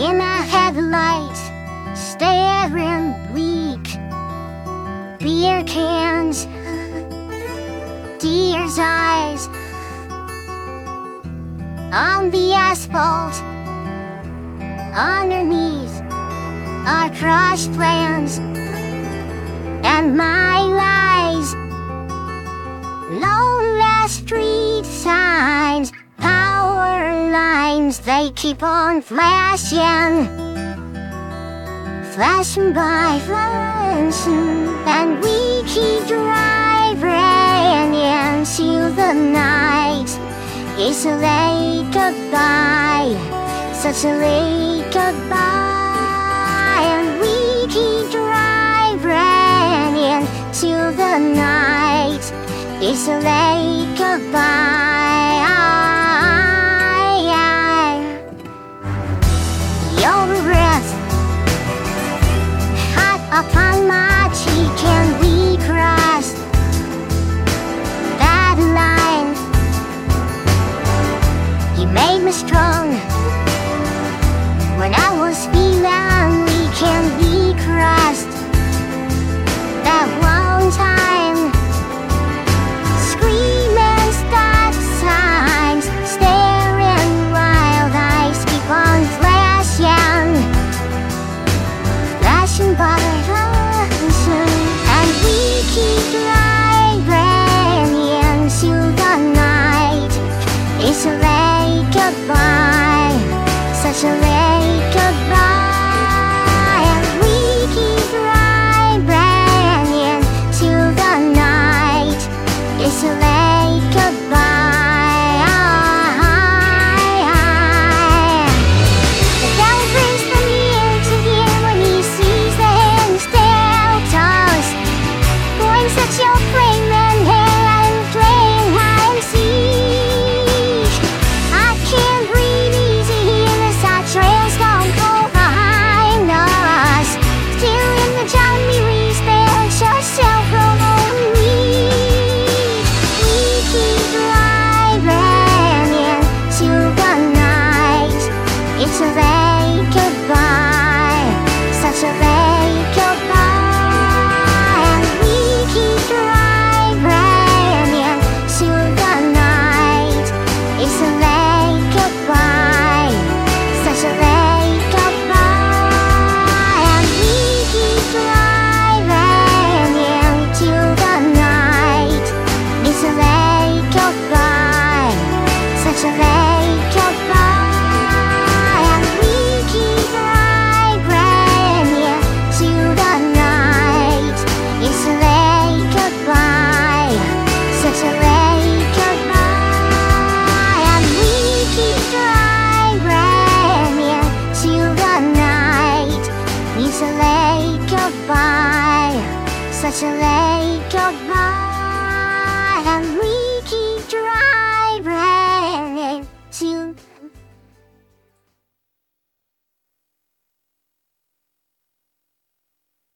in a headlight, staring bleak. Beer cans, deer's eyes on the asphalt. Underneath our crushed plans and my lies. Lines, they keep on flashing. Flashing by, flashing, and we keep driving into the night. It's a late goodbye, such a late goodbye, and we keep driving into the night. It's a late goodbye. You made me strong when I was feeling weak, and we crossed that one time. Screaming stop signs, staring wild eyes keep on flashing, flashing by such was a late goodbye, a leaky driver.